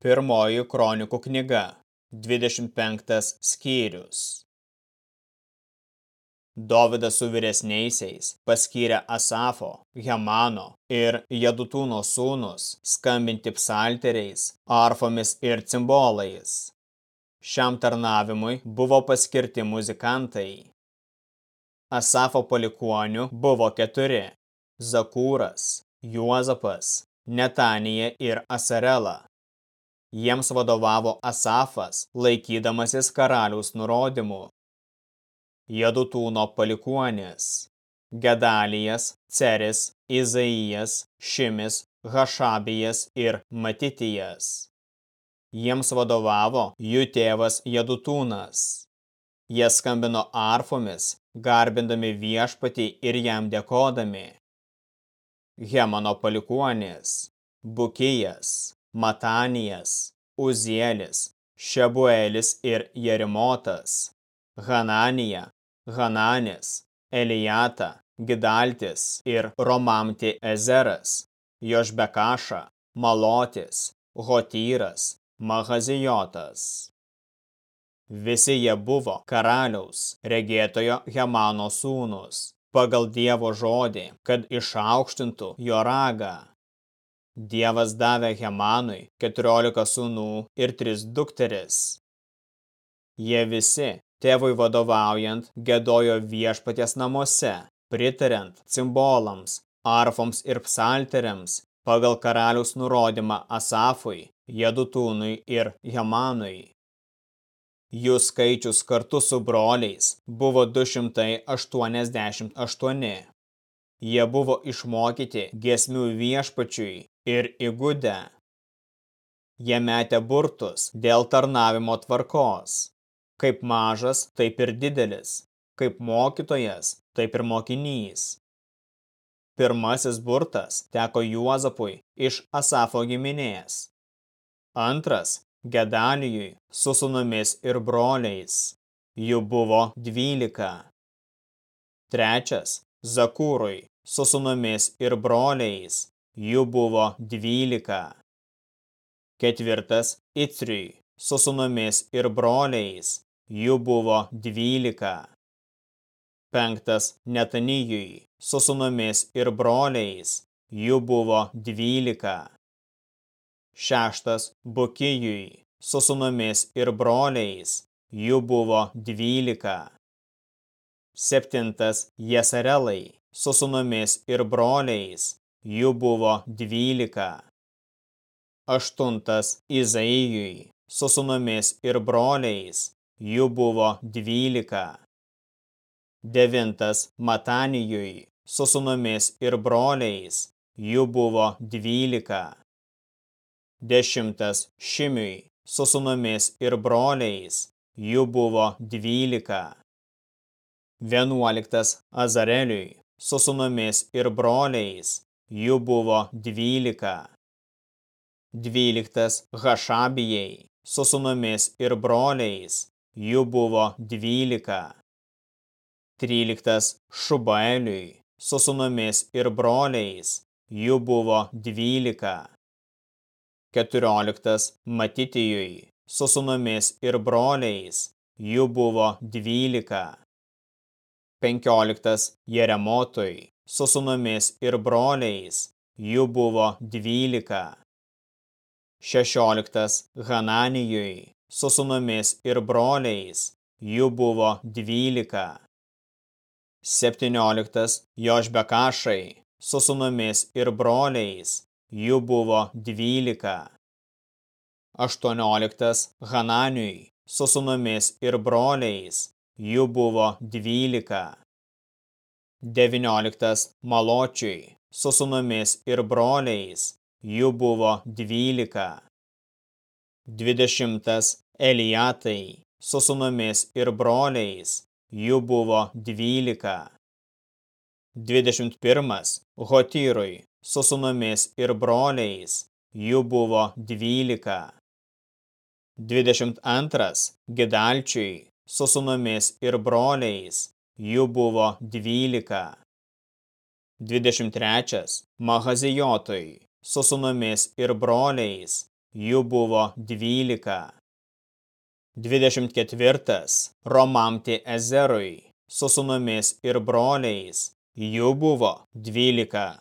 Pirmoji kronikų knyga, 25 skyrius. Dovydas su vyresniaisiais paskyrė Asafo, Hemano ir Jadutūno sūnus skambinti psalteriais, arfomis ir cimbolais. Šiam tarnavimui buvo paskirti muzikantai. Asafo palikuonių buvo keturi – Zakūras, Juozapas, Netanija ir Asarela. Jiems vadovavo Asafas, laikydamasis karaliaus nurodymų. Jadutūno palikuonis – Gedalijas, Ceris, Izaijas, Šimis, Hašabijas ir Matitijas. Jiems vadovavo jų tėvas Jadutūnas. Jie skambino arfomis, garbindami viešpatį ir jam dėkodami. Hemano palikuonis – Bukijas, Matanijas, Uzielis, Šebuelis ir Jerimotas, Hananija, Hananis, Elijata, Gidaltis ir Romamti Ezeras, Jošbekaša, Malotis, Hotyras, Mahazijotas. Visi jie buvo karaliaus, regėtojo Hemano sūnus, pagal Dievo žodį, kad išaukštintų jo ragą. Dievas davė Hemanui 14 sūnų ir 3 dukteris. Jie visi, tėvui vadovaujant, gėdojo viešpaties namuose, pritariant cimbolams, arfoms ir psalteriams, pagal karaliaus nurodymą Asafui, Jedutūnui ir Hemanui. Jų skaičius kartu su broliais buvo 288. Jie buvo išmokyti giesmių viešpačiui ir įgudę. Jie metė burtus dėl tarnavimo tvarkos. Kaip mažas, taip ir didelis. Kaip mokytojas, taip ir mokinys. Pirmasis burtas teko Juozapui iš Asafo giminės. Antras – Gedalijui su sunomis ir broliais. Jų buvo dvylika. Trečias – Zakūrui su sunomis ir broliais jų buvo dvylika. Ketvirtas Itriui su sunomis ir broliais, jų buvo dvylika. Penktas Netanijui su sunomis ir broliais, jų buvo dvylika. Šeštas Bukijui su sunomis ir broliais, jų buvo dvylika. Septintas Jesarelai su sunomis ir broliais, jų buvo dvylika. Aštuntas Izaijui su sunomis ir broliais, jų buvo dvylika. Devintas Matanijui su sunomis ir broliais, jų buvo dvylika. Dešimtas Šimiui su sunomis ir broliais, jų buvo dvylika. Vienuoliktas Azareliui su sunomis ir broliais, jų buvo dvylika. Dvyliktas Hašabijai su sunomis ir broliais, jų buvo dvylika. Tryliktas Šubaeliui su sunomis ir broliais, jų buvo dvylika. Keturioliktas Matitijui su sunomis ir broliais, jų buvo dvylika. Penkioliktas Jeremotui su sunomis ir broliais, jų buvo dvylika. Šešioliktas Hananijui su sunomis ir broliais, jų buvo dvylika. Septynioliktas Jošbekašai su sunomis ir broliais, jų buvo dvylika. Aštuonioliktas Hananiui su sunomis ir broliais, jų buvo dvylika. 19 Maločiui su sunomis ir broliais, jų buvo 12. 20 Elijatai su sunomis ir broliais, jų buvo 12. 21 Hotyrui su sunomis ir broliais, jų buvo 12. 22 Gidalčiui su sunomis ir broliais, jų buvo dvylika. 23. Mahazijotui su sunomis ir broliais, jų buvo dvylika. 24. Romamti Ezerui, su sunumis ir broliais, jų buvo dvylika.